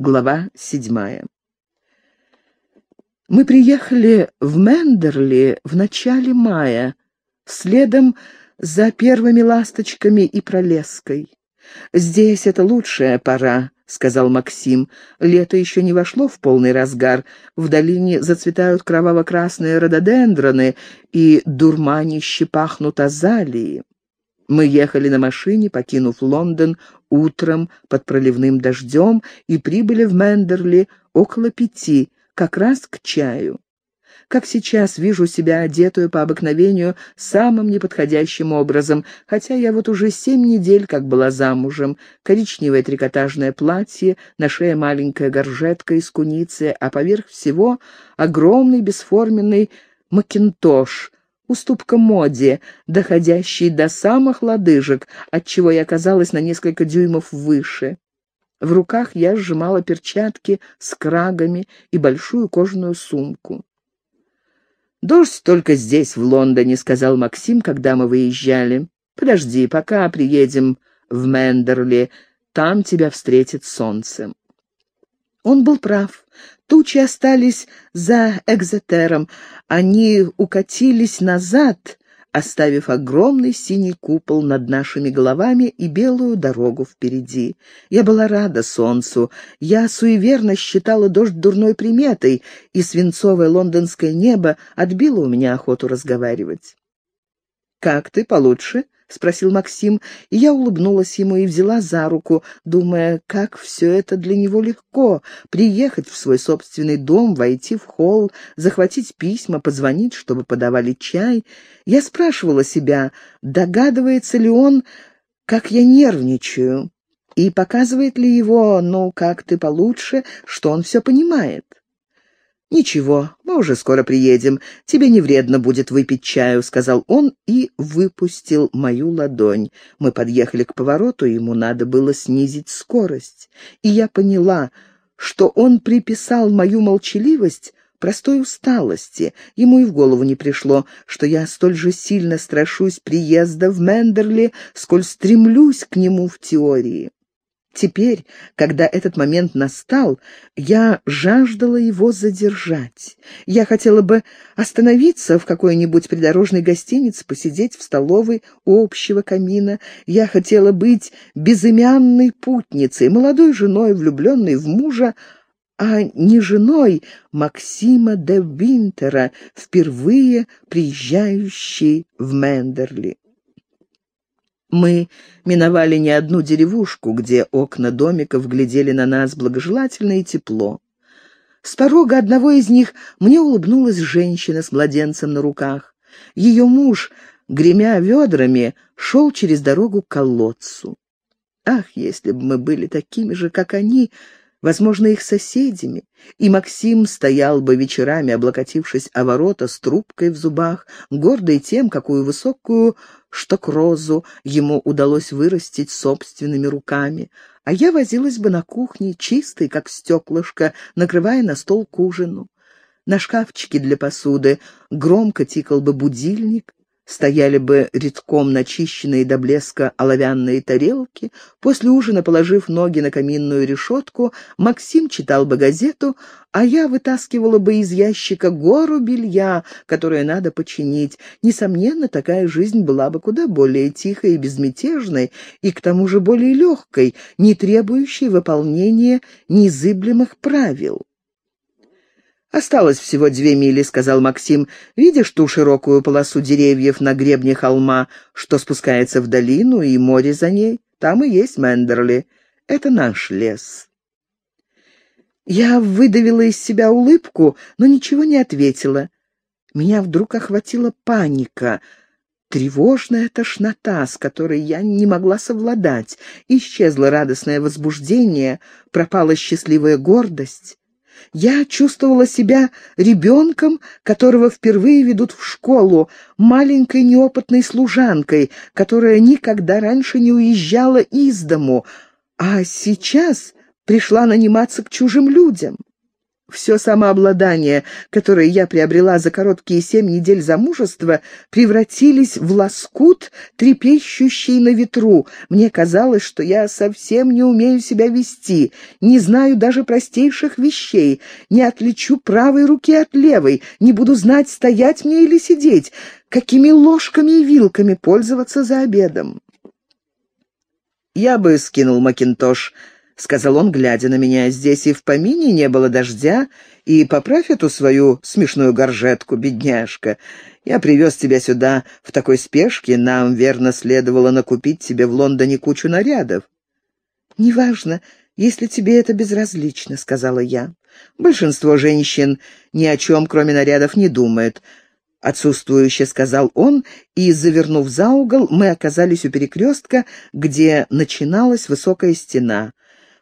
Глава седьмая. Мы приехали в Мендерли в начале мая, следом за первыми ласточками и пролеской. «Здесь это лучшая пора», — сказал Максим. «Лето еще не вошло в полный разгар. В долине зацветают кроваво-красные рододендроны, и дурманище пахнут азалии». Мы ехали на машине, покинув Лондон утром под проливным дождем, и прибыли в Мендерли около пяти, как раз к чаю. Как сейчас вижу себя одетую по обыкновению самым неподходящим образом, хотя я вот уже семь недель как была замужем. Коричневое трикотажное платье, на шее маленькая горжетка из куницы, а поверх всего огромный бесформенный макинтош — уступка моде, доходящей до самых лодыжек, отчего я оказалась на несколько дюймов выше. В руках я сжимала перчатки с крагами и большую кожаную сумку. «Дождь только здесь, в Лондоне», — сказал Максим, когда мы выезжали. «Подожди, пока приедем в Мендерли, там тебя встретит солнце». Он был прав. Тучи остались за Экзетером. Они укатились назад, оставив огромный синий купол над нашими головами и белую дорогу впереди. Я была рада солнцу. Я суеверно считала дождь дурной приметой, и свинцовое лондонское небо отбило у меня охоту разговаривать. «Как ты, получше?» — спросил Максим, и я улыбнулась ему и взяла за руку, думая, как все это для него легко — приехать в свой собственный дом, войти в холл, захватить письма, позвонить, чтобы подавали чай. Я спрашивала себя, догадывается ли он, как я нервничаю, и показывает ли его, ну, как ты получше, что он все понимает. «Ничего, мы уже скоро приедем. Тебе не вредно будет выпить чаю», — сказал он и выпустил мою ладонь. Мы подъехали к повороту, ему надо было снизить скорость. И я поняла, что он приписал мою молчаливость простой усталости. Ему и в голову не пришло, что я столь же сильно страшусь приезда в Мендерли, сколь стремлюсь к нему в теории. Теперь, когда этот момент настал, я жаждала его задержать. Я хотела бы остановиться в какой-нибудь придорожной гостинице, посидеть в столовой у общего камина. Я хотела быть безымянной путницей, молодой женой, влюбленной в мужа, а не женой Максима де Винтера, впервые приезжающей в Мендерли. Мы миновали не одну деревушку, где окна домиков глядели на нас благожелательно и тепло. С порога одного из них мне улыбнулась женщина с младенцем на руках. Ее муж, гремя ведрами, шел через дорогу к колодцу. Ах, если бы мы были такими же, как они, возможно, их соседями, и Максим стоял бы вечерами, облокотившись о ворота с трубкой в зубах, гордый тем, какую высокую штокрозу ему удалось вырастить собственными руками, а я возилась бы на кухне, чистой, как стеклышко, накрывая на стол к ужину. На шкафчике для посуды громко тикал бы будильник, Стояли бы редком начищенные до блеска оловянные тарелки. После ужина, положив ноги на каминную решетку, Максим читал бы газету, а я вытаскивала бы из ящика гору белья, которое надо починить. Несомненно, такая жизнь была бы куда более тихой и безмятежной, и к тому же более легкой, не требующей выполнения незыблемых правил. «Осталось всего две мили», — сказал Максим. «Видишь ту широкую полосу деревьев на гребне холма, что спускается в долину, и море за ней? Там и есть Мендерли. Это наш лес». Я выдавила из себя улыбку, но ничего не ответила. Меня вдруг охватила паника, тревожная тошнота, с которой я не могла совладать. Исчезло радостное возбуждение, пропала счастливая гордость. Я чувствовала себя ребенком, которого впервые ведут в школу, маленькой неопытной служанкой, которая никогда раньше не уезжала из дому, а сейчас пришла наниматься к чужим людям. Все самообладание, которое я приобрела за короткие семь недель замужества, превратились в лоскут, трепещущий на ветру. Мне казалось, что я совсем не умею себя вести, не знаю даже простейших вещей, не отличу правой руки от левой, не буду знать, стоять мне или сидеть, какими ложками и вилками пользоваться за обедом. Я бы скинул макинтош, — сказал он, глядя на меня. «Здесь и в помине не было дождя, и поправь эту свою смешную горжетку, бедняжка. Я привез тебя сюда в такой спешке, нам, верно, следовало накупить тебе в Лондоне кучу нарядов». «Неважно, если тебе это безразлично», — сказала я. «Большинство женщин ни о чем, кроме нарядов, не думает». Отсутствующе сказал он, и, завернув за угол, мы оказались у перекрестка, где начиналась высокая стена.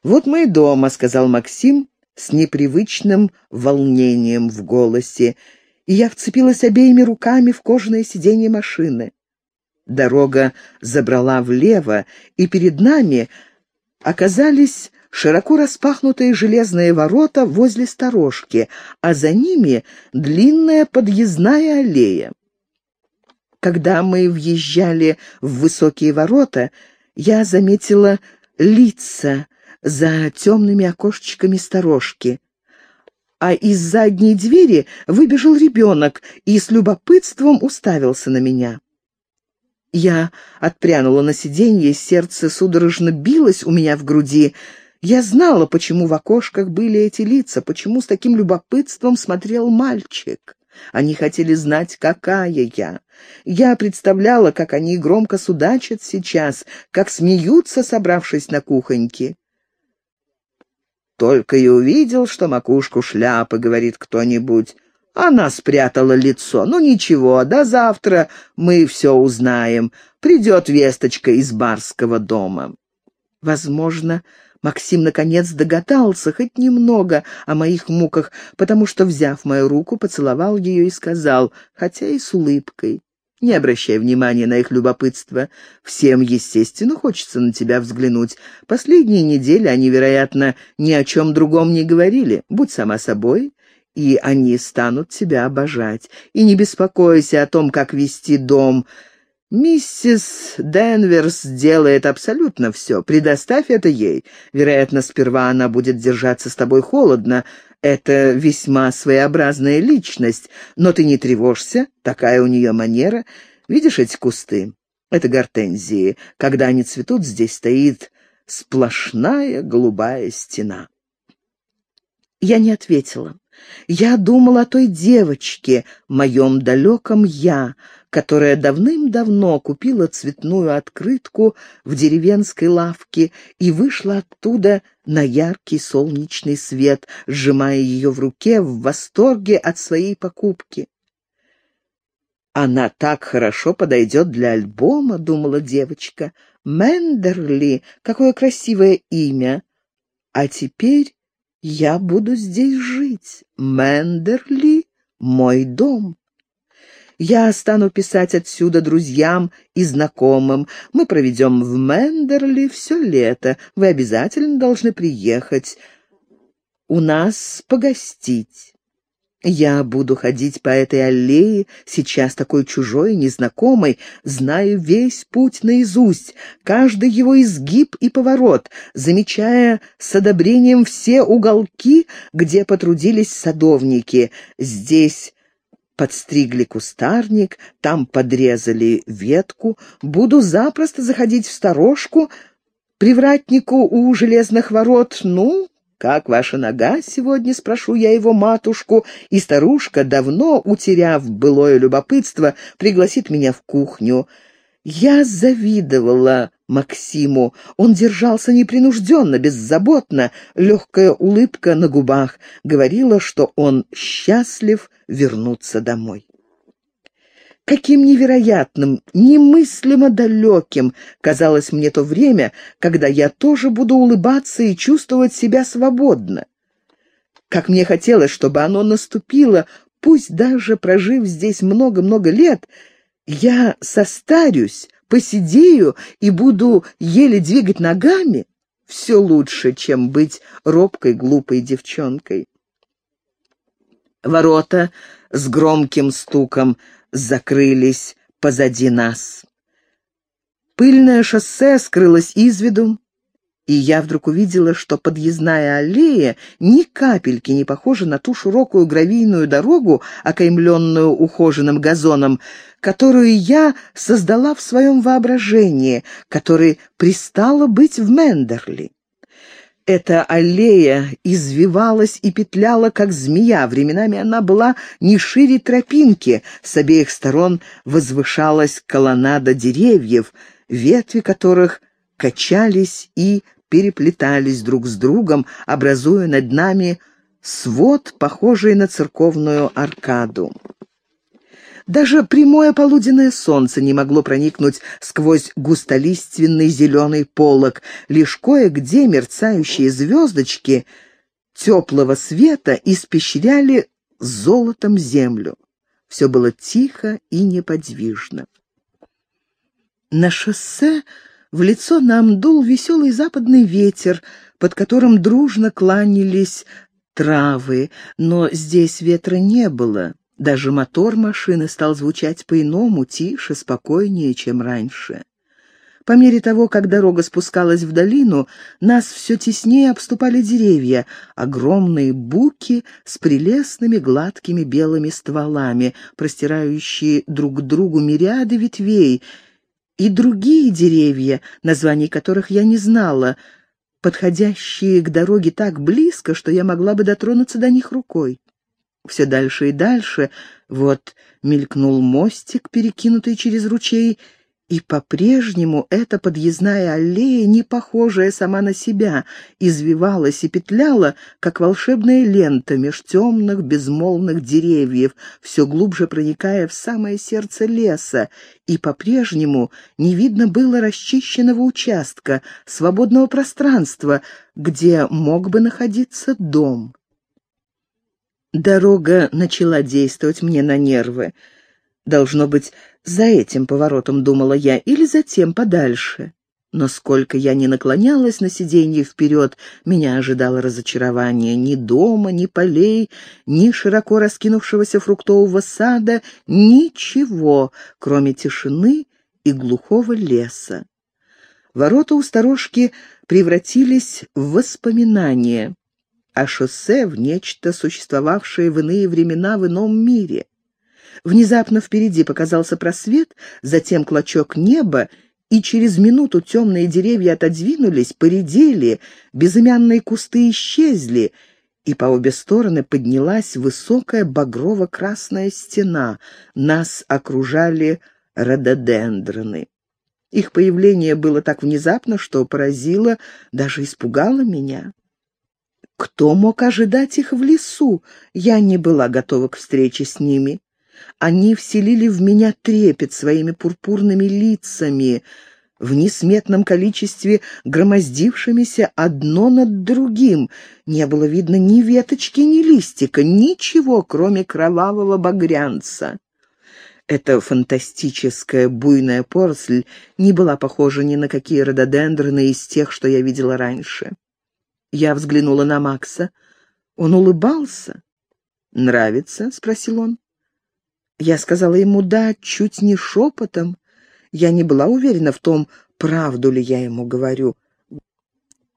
«Вот мы и дома», — сказал Максим с непривычным волнением в голосе, и я вцепилась обеими руками в кожаное сиденье машины. Дорога забрала влево, и перед нами оказались широко распахнутые железные ворота возле сторожки, а за ними длинная подъездная аллея. Когда мы въезжали в высокие ворота, я заметила лица, за темными окошечками сторожки. А из задней двери выбежал ребенок и с любопытством уставился на меня. Я отпрянула на сиденье, сердце судорожно билось у меня в груди. Я знала, почему в окошках были эти лица, почему с таким любопытством смотрел мальчик. Они хотели знать, какая я. Я представляла, как они громко судачат сейчас, как смеются, собравшись на кухоньке. Только и увидел, что макушку шляпы, говорит кто-нибудь. Она спрятала лицо. Ну ничего, до завтра мы все узнаем. Придет весточка из барского дома. Возможно, Максим наконец догадался хоть немного о моих муках, потому что, взяв мою руку, поцеловал ее и сказал, хотя и с улыбкой. Не обращай внимания на их любопытство. Всем, естественно, хочется на тебя взглянуть. Последние недели они, вероятно, ни о чем другом не говорили. Будь сама собой, и они станут тебя обожать. И не беспокойся о том, как вести дом. Миссис Денверс делает абсолютно все. Предоставь это ей. Вероятно, сперва она будет держаться с тобой холодно, это весьма своеобразная личность, но ты не тревожься, такая у нее манера. Видишь эти кусты? Это гортензии. Когда они цветут, здесь стоит сплошная голубая стена. Я не ответила. Я думала о той девочке, моем далеком «я», которая давным-давно купила цветную открытку в деревенской лавке и вышла оттуда на яркий солнечный свет, сжимая ее в руке в восторге от своей покупки. «Она так хорошо подойдет для альбома», — думала девочка. «Мендерли, какое красивое имя! А теперь я буду здесь жить. Мендерли — мой дом». Я стану писать отсюда друзьям и знакомым. Мы проведем в Мендерли все лето. Вы обязательно должны приехать. У нас погостить. Я буду ходить по этой аллее, сейчас такой чужой, незнакомой, знаю весь путь наизусть, каждый его изгиб и поворот, замечая с одобрением все уголки, где потрудились садовники. Здесь подстригли кустарник, там подрезали ветку, буду запросто заходить в сторожку, привратнику у железных ворот, ну, «Как ваша нога сегодня?» — спрошу я его матушку, и старушка, давно утеряв былое любопытство, пригласит меня в кухню. Я завидовала Максиму. Он держался непринужденно, беззаботно. Легкая улыбка на губах говорила, что он счастлив вернуться домой. Каким невероятным, немыслимо далеким казалось мне то время, когда я тоже буду улыбаться и чувствовать себя свободно. Как мне хотелось, чтобы оно наступило, пусть даже прожив здесь много-много лет, я состарюсь, посидею и буду еле двигать ногами, все лучше, чем быть робкой, глупой девчонкой. Ворота с громким стуком закрылись позади нас. Пыльное шоссе скрылось из виду, и я вдруг увидела, что подъездная аллея ни капельки не похожа на ту широкую гравийную дорогу, окаймленную ухоженным газоном, которую я создала в своем воображении, которой пристало быть в Мендерли. Эта аллея извивалась и петляла, как змея. Временами она была не шире тропинки. С обеих сторон возвышалась колоннада деревьев, ветви которых качались и переплетались друг с другом, образуя над нами свод, похожий на церковную аркаду. Даже прямое полуденное солнце не могло проникнуть сквозь густолиственный зеленый полог, лишь кое-где мерцающие звездочки теплого света испещряли золотом землю. Все было тихо и неподвижно. На шоссе в лицо нам дул веселый западный ветер, под которым дружно кланялись травы, но здесь ветра не было. Даже мотор машины стал звучать по-иному, тише, спокойнее, чем раньше. По мере того, как дорога спускалась в долину, нас все теснее обступали деревья, огромные буки с прелестными гладкими белыми стволами, простирающие друг к другу мириады ветвей, и другие деревья, названий которых я не знала, подходящие к дороге так близко, что я могла бы дотронуться до них рукой. Все дальше и дальше, вот мелькнул мостик, перекинутый через ручей, и по-прежнему эта подъездная аллея, не похожая сама на себя, извивалась и петляла, как волшебная лента меж темных безмолвных деревьев, все глубже проникая в самое сердце леса, и по-прежнему не видно было расчищенного участка, свободного пространства, где мог бы находиться дом. Дорога начала действовать мне на нервы. Должно быть, за этим поворотом, думала я, или за тем подальше. Но сколько я ни наклонялась на сиденье вперед, меня ожидало разочарование. Ни дома, ни полей, ни широко раскинувшегося фруктового сада, ничего, кроме тишины и глухого леса. Ворота у сторожки превратились в воспоминания а шоссе в нечто, существовавшее в иные времена в ином мире. Внезапно впереди показался просвет, затем клочок неба, и через минуту темные деревья отодвинулись, поредели, безымянные кусты исчезли, и по обе стороны поднялась высокая багрово-красная стена. Нас окружали рододендроны. Их появление было так внезапно, что поразило, даже испугало меня. Кто мог ожидать их в лесу? Я не была готова к встрече с ними. Они вселили в меня трепет своими пурпурными лицами, в несметном количестве громоздившимися одно над другим. Не было видно ни веточки, ни листика, ничего, кроме кровавого багрянца. Эта фантастическая буйная поросль не была похожа ни на какие рододендроны из тех, что я видела раньше. Я взглянула на Макса. Он улыбался. «Нравится?» — спросил он. Я сказала ему «да», чуть не шепотом. Я не была уверена в том, правду ли я ему говорю.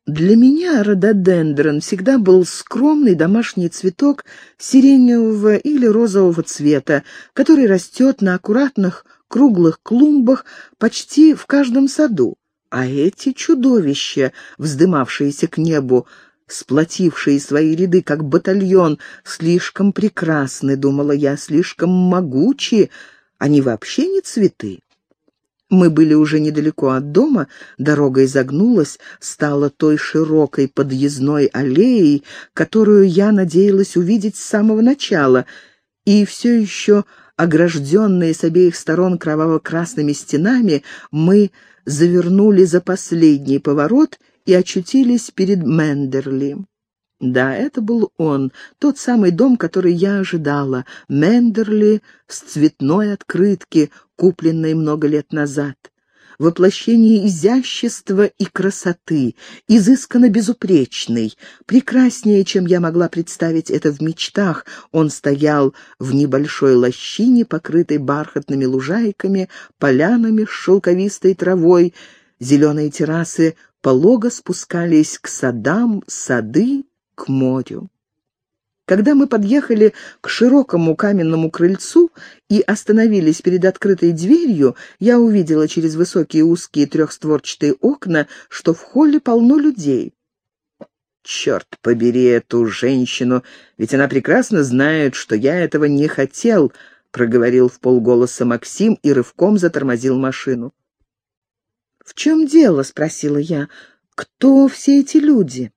Для меня рододендрон всегда был скромный домашний цветок сиреневого или розового цвета, который растет на аккуратных круглых клумбах почти в каждом саду. А эти чудовища, вздымавшиеся к небу, сплотившие свои ряды, как батальон, слишком прекрасны, думала я, слишком могучи, они вообще не цветы. Мы были уже недалеко от дома, дорога изогнулась, стала той широкой подъездной аллеей, которую я надеялась увидеть с самого начала, и все еще, огражденные с обеих сторон кроваво-красными стенами, мы завернули за последний поворот и очутились перед Мендерли. Да, это был он, тот самый дом, который я ожидала, Мендерли с цветной открытки, купленной много лет назад. Воплощение изящества и красоты, изысканно безупречный, прекраснее, чем я могла представить это в мечтах. Он стоял в небольшой лощине, покрытой бархатными лужайками, полянами с шелковистой травой, зеленые террасы полого спускались к садам, сады к морю. Когда мы подъехали к широкому каменному крыльцу и остановились перед открытой дверью, я увидела через высокие узкие трехстворчатые окна, что в холле полно людей. «Черт побери эту женщину, ведь она прекрасно знает, что я этого не хотел», — проговорил в полголоса Максим и рывком затормозил машину. «В чем дело?» — спросила я. «Кто все эти люди?»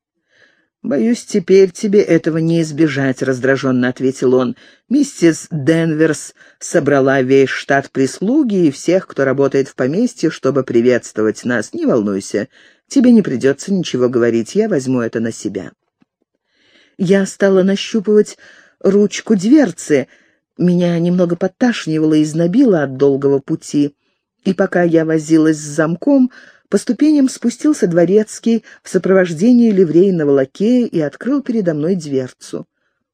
«Боюсь, теперь тебе этого не избежать», — раздраженно ответил он. «Миссис Денверс собрала весь штат прислуги и всех, кто работает в поместье, чтобы приветствовать нас. Не волнуйся, тебе не придется ничего говорить, я возьму это на себя». Я стала нащупывать ручку дверцы. Меня немного подташнивало и знобило от долгого пути. И пока я возилась с замком, по ступеням спустился дворецкий в сопровождении ливрейного лакея и открыл передо мной дверцу.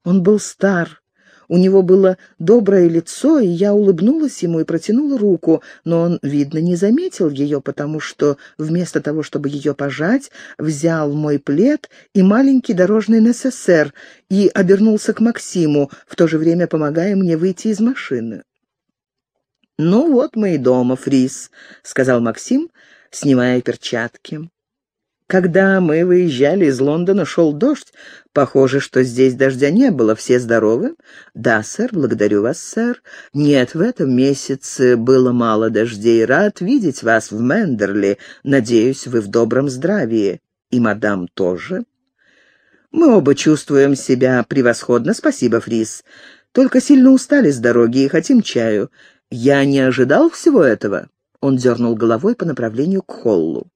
Он был стар, у него было доброе лицо, и я улыбнулась ему и протянула руку, но он, видно, не заметил ее, потому что вместо того, чтобы ее пожать, взял мой плед и маленький дорожный НССР и обернулся к Максиму, в то же время помогая мне выйти из машины. «Ну вот мы и дома, Фрис», — сказал Максим, снимая перчатки. Когда мы выезжали из Лондона, шел дождь. Похоже, что здесь дождя не было. Все здоровы? Да, сэр, благодарю вас, сэр. Нет, в этом месяце было мало дождей. Рад видеть вас в Мендерли. Надеюсь, вы в добром здравии. И мадам тоже. Мы оба чувствуем себя превосходно. Спасибо, Фрис. Только сильно устали с дороги и хотим чаю. Я не ожидал всего этого. Он дернул головой по направлению к холлу.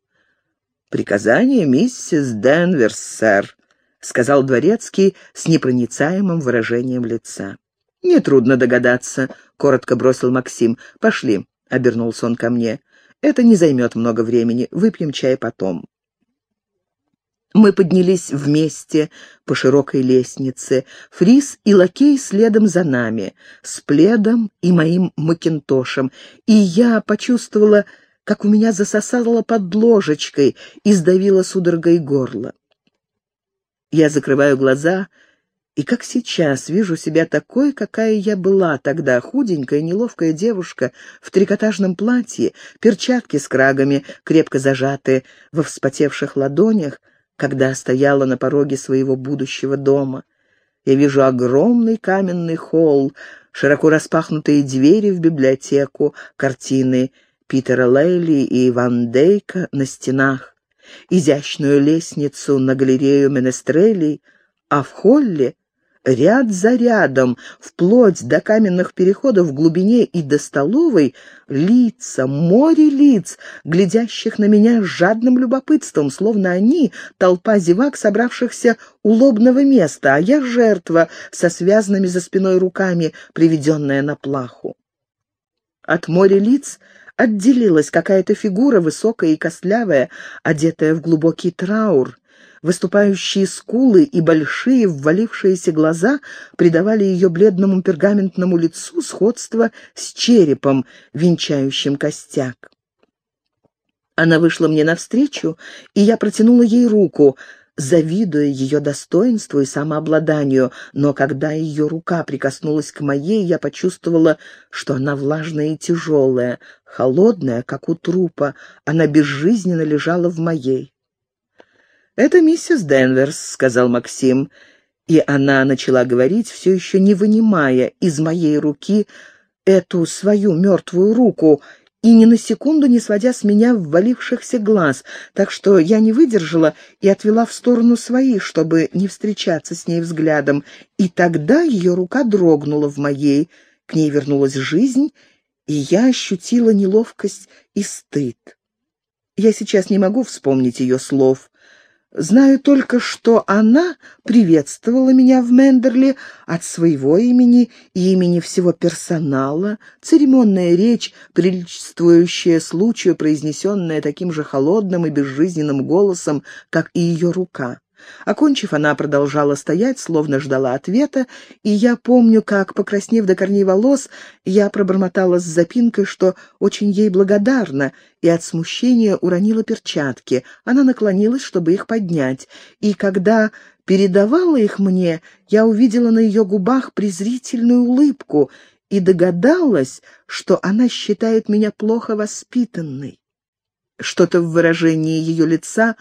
«Приказание миссис Денверс, сэр», — сказал дворецкий с непроницаемым выражением лица. «Нетрудно догадаться», — коротко бросил Максим. «Пошли», — обернулся он ко мне. «Это не займет много времени. Выпьем чай потом». Мы поднялись вместе по широкой лестнице, Фрис и лакей следом за нами, с пледом и моим макинтошем, и я почувствовала, как у меня засосало под ложечкой и сдавило судорогой горло. Я закрываю глаза и, как сейчас, вижу себя такой, какая я была тогда, худенькая, неловкая девушка в трикотажном платье, перчатки с крагами, крепко зажатые во вспотевших ладонях, когда стояла на пороге своего будущего дома. Я вижу огромный каменный холл, широко распахнутые двери в библиотеку, картины Питера Лейли и Ван Дейка на стенах, изящную лестницу на галерею Менестрелей, а в холле ряд за рядом, вплоть до каменных переходов в глубине и до столовой, лица, море лиц, глядящих на меня с жадным любопытством, словно они — толпа зевак, собравшихся у лобного места, а я — жертва со связанными за спиной руками, приведенная на плаху. От моря лиц отделилась какая-то фигура, высокая и костлявая, одетая в глубокий траур — Выступающие скулы и большие ввалившиеся глаза придавали ее бледному пергаментному лицу сходство с черепом, венчающим костяк. Она вышла мне навстречу, и я протянула ей руку, завидуя ее достоинству и самообладанию, но когда ее рука прикоснулась к моей, я почувствовала, что она влажная и тяжелая, холодная, как у трупа, она безжизненно лежала в моей. «Это миссис Денверс», — сказал Максим, и она начала говорить, все еще не вынимая из моей руки эту свою мертвую руку и ни на секунду не сводя с меня ввалившихся глаз, так что я не выдержала и отвела в сторону свои, чтобы не встречаться с ней взглядом, и тогда ее рука дрогнула в моей, к ней вернулась жизнь, и я ощутила неловкость и стыд. Я сейчас не могу вспомнить ее слов, Знаю только, что она приветствовала меня в Мендерли от своего имени и имени всего персонала, церемонная речь, приличествующая случаю, произнесенная таким же холодным и безжизненным голосом, как и ее рука. Окончив, она продолжала стоять, словно ждала ответа, и я помню, как, покраснев до корней волос, я пробормотала с запинкой, что очень ей благодарна, и от смущения уронила перчатки. Она наклонилась, чтобы их поднять, и когда передавала их мне, я увидела на ее губах презрительную улыбку и догадалась, что она считает меня плохо воспитанной. Что-то в выражении ее лица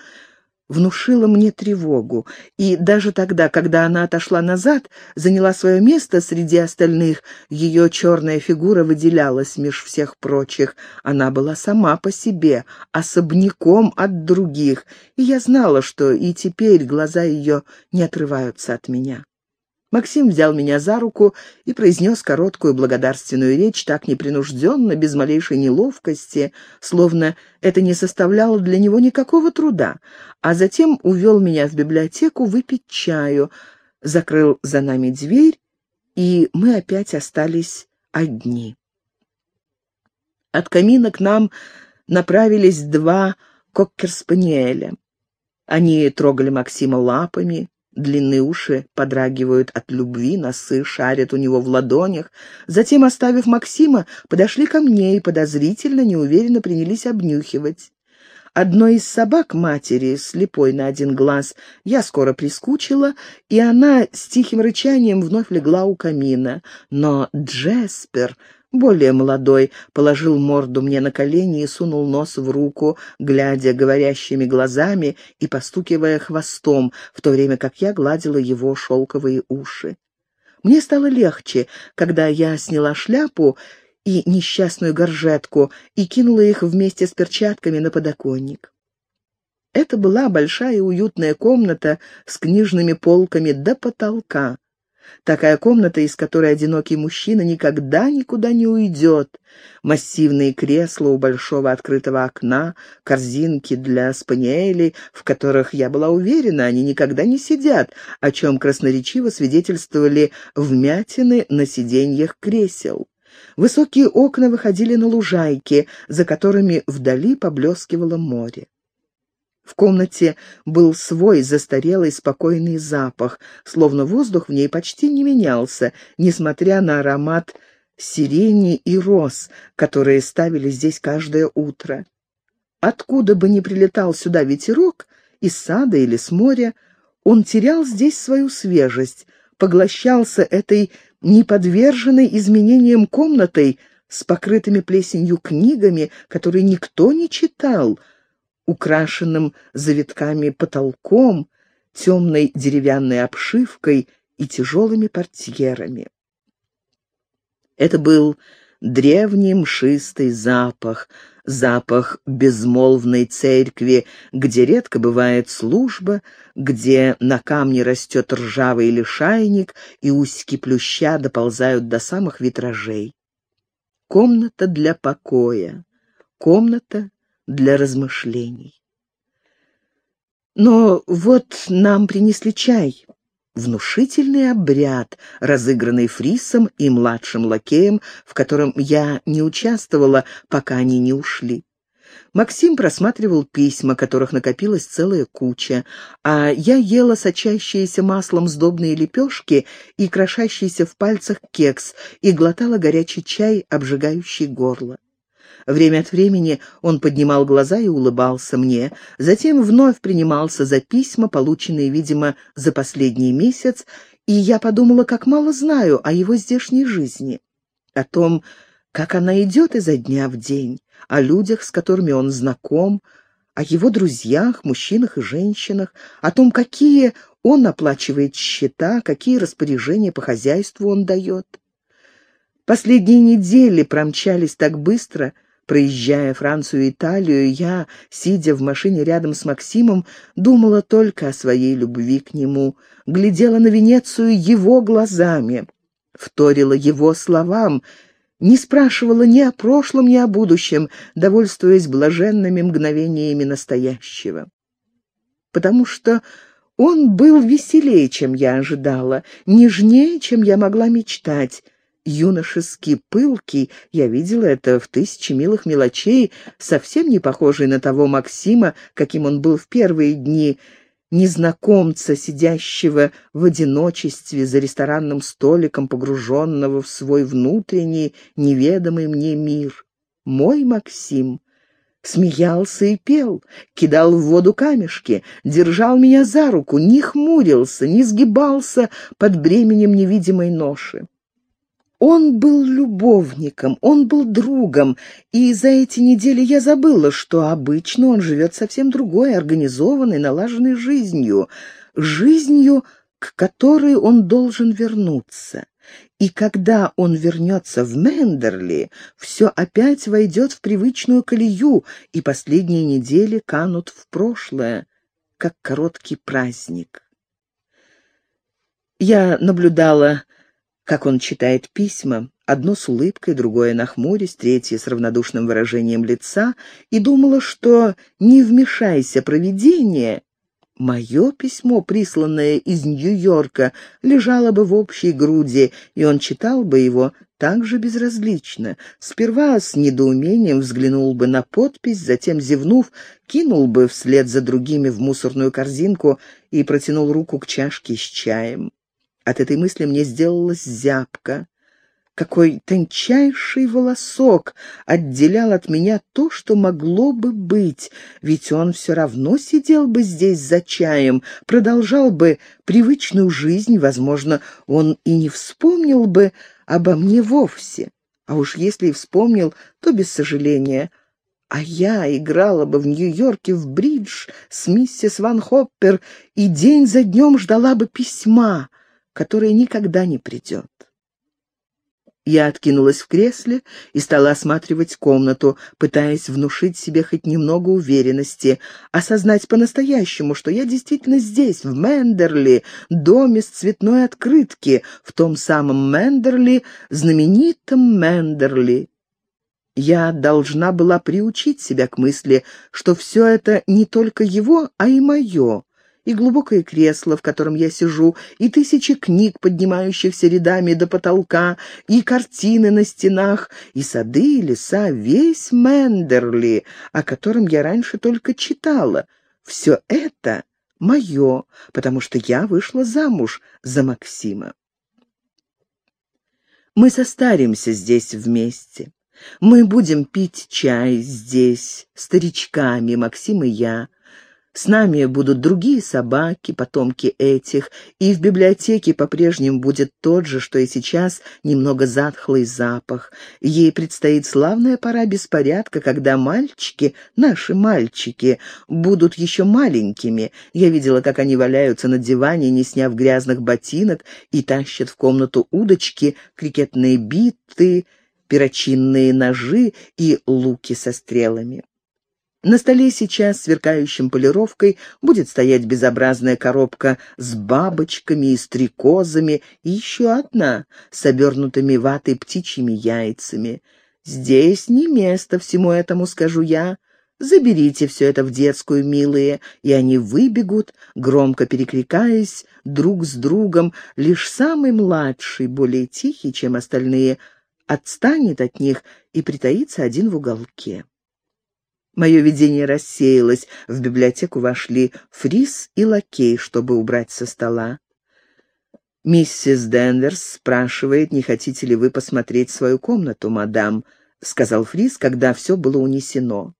внушила мне тревогу, и даже тогда, когда она отошла назад, заняла свое место среди остальных, ее черная фигура выделялась меж всех прочих. Она была сама по себе, особняком от других, и я знала, что и теперь глаза ее не отрываются от меня. Максим взял меня за руку и произнес короткую благодарственную речь так непринужденно, без малейшей неловкости, словно это не составляло для него никакого труда, а затем увел меня в библиотеку выпить чаю, закрыл за нами дверь, и мы опять остались одни. От камина к нам направились два коккерспаниеля. Они трогали Максима лапами, Длинные уши подрагивают от любви, носы шарят у него в ладонях. Затем, оставив Максима, подошли ко мне и подозрительно, неуверенно принялись обнюхивать. Одной из собак матери, слепой на один глаз, я скоро прискучила, и она с тихим рычанием вновь легла у камина. Но Джеспер более молодой, положил морду мне на колени и сунул нос в руку, глядя говорящими глазами и постукивая хвостом, в то время как я гладила его шелковые уши. Мне стало легче, когда я сняла шляпу и несчастную горжетку и кинула их вместе с перчатками на подоконник. Это была большая и уютная комната с книжными полками до потолка. Такая комната, из которой одинокий мужчина никогда никуда не уйдет. Массивные кресла у большого открытого окна, корзинки для спаниелей, в которых, я была уверена, они никогда не сидят, о чем красноречиво свидетельствовали вмятины на сиденьях кресел. Высокие окна выходили на лужайки, за которыми вдали поблескивало море. В комнате был свой застарелый спокойный запах, словно воздух в ней почти не менялся, несмотря на аромат сирени и роз, которые ставили здесь каждое утро. Откуда бы ни прилетал сюда ветерок, из сада или с моря, он терял здесь свою свежесть, поглощался этой неподверженной изменениям комнатой с покрытыми плесенью книгами, которые никто не читал — украшенным завитками потолком, темной деревянной обшивкой и тяжелыми портьерами. Это был древний мшистый запах, запах безмолвной церкви, где редко бывает служба, где на камне растет ржавый лишайник и усики плюща доползают до самых витражей. Комната для покоя, комната для размышлений. Но вот нам принесли чай. Внушительный обряд, разыгранный Фрисом и младшим лакеем, в котором я не участвовала, пока они не ушли. Максим просматривал письма, которых накопилась целая куча, а я ела сочащиеся маслом сдобные лепешки и крошащийся в пальцах кекс и глотала горячий чай, обжигающий горло. Время от времени он поднимал глаза и улыбался мне, затем вновь принимался за письма, полученные, видимо, за последний месяц, и я подумала, как мало знаю о его здешней жизни, о том, как она идет изо дня в день, о людях, с которыми он знаком, о его друзьях, мужчинах и женщинах, о том, какие он оплачивает счета, какие распоряжения по хозяйству он дает. Последние недели промчались так быстро, Проезжая Францию и Италию, я, сидя в машине рядом с Максимом, думала только о своей любви к нему, глядела на Венецию его глазами, вторила его словам, не спрашивала ни о прошлом, ни о будущем, довольствуясь блаженными мгновениями настоящего. потому что он был веселее, чем я ожидала, нежнее, чем я могла мечтать. Юношеский, пылкий, я видела это в тысячи милых мелочей, совсем не похожий на того Максима, каким он был в первые дни, незнакомца, сидящего в одиночестве за ресторанным столиком, погруженного в свой внутренний, неведомый мне мир. Мой Максим смеялся и пел, кидал в воду камешки, держал меня за руку, не хмурился, не сгибался под бременем невидимой ноши. Он был любовником, он был другом, и за эти недели я забыла, что обычно он живет совсем другой, организованной, налаженной жизнью, жизнью, к которой он должен вернуться. И когда он вернется в Мендерли, все опять войдет в привычную колею, и последние недели канут в прошлое, как короткий праздник. Я наблюдала как он читает письма, одно с улыбкой, другое нахмурясь, третье с равнодушным выражением лица, и думала, что «не вмешайся, провидение», Мое письмо, присланное из Нью-Йорка, лежало бы в общей груди, и он читал бы его так же безразлично. Сперва с недоумением взглянул бы на подпись, затем, зевнув, кинул бы вслед за другими в мусорную корзинку и протянул руку к чашке с чаем. От этой мысли мне сделалось зябко. Какой тончайший волосок отделял от меня то, что могло бы быть, ведь он все равно сидел бы здесь за чаем, продолжал бы привычную жизнь, возможно, он и не вспомнил бы обо мне вовсе. А уж если и вспомнил, то без сожаления. А я играла бы в Нью-Йорке в бридж с миссис Ван Хоппер и день за днем ждала бы письма — которое никогда не придет. Я откинулась в кресле и стала осматривать комнату, пытаясь внушить себе хоть немного уверенности, осознать по-настоящему, что я действительно здесь, в Мендерли, доме с цветной открытки, в том самом Мендерли, знаменитом Мендерли. Я должна была приучить себя к мысли, что все это не только его, а и мое, и глубокое кресло, в котором я сижу, и тысячи книг, поднимающихся рядами до потолка, и картины на стенах, и сады, и леса, весь Мендерли, о котором я раньше только читала. Все это мое, потому что я вышла замуж за Максима. Мы состаримся здесь вместе. Мы будем пить чай здесь, старичками, Максим и я. С нами будут другие собаки, потомки этих, и в библиотеке по-прежнему будет тот же, что и сейчас, немного затхлый запах. Ей предстоит славная пора беспорядка, когда мальчики, наши мальчики, будут еще маленькими. Я видела, как они валяются на диване, не сняв грязных ботинок, и тащат в комнату удочки, крикетные биты, перочинные ножи и луки со стрелами. На столе сейчас, сверкающим полировкой, будет стоять безобразная коробка с бабочками и стрекозами, и еще одна с обернутыми ватой птичьими яйцами. Здесь не место всему этому, скажу я. Заберите все это в детскую, милые, и они выбегут, громко перекликаясь друг с другом. Лишь самый младший, более тихий, чем остальные, отстанет от них и притаится один в уголке. Мое видение рассеялось. В библиотеку вошли Фрис и Лакей, чтобы убрать со стола. «Миссис Денверс спрашивает, не хотите ли вы посмотреть свою комнату, мадам?» — сказал Фрис, когда все было унесено.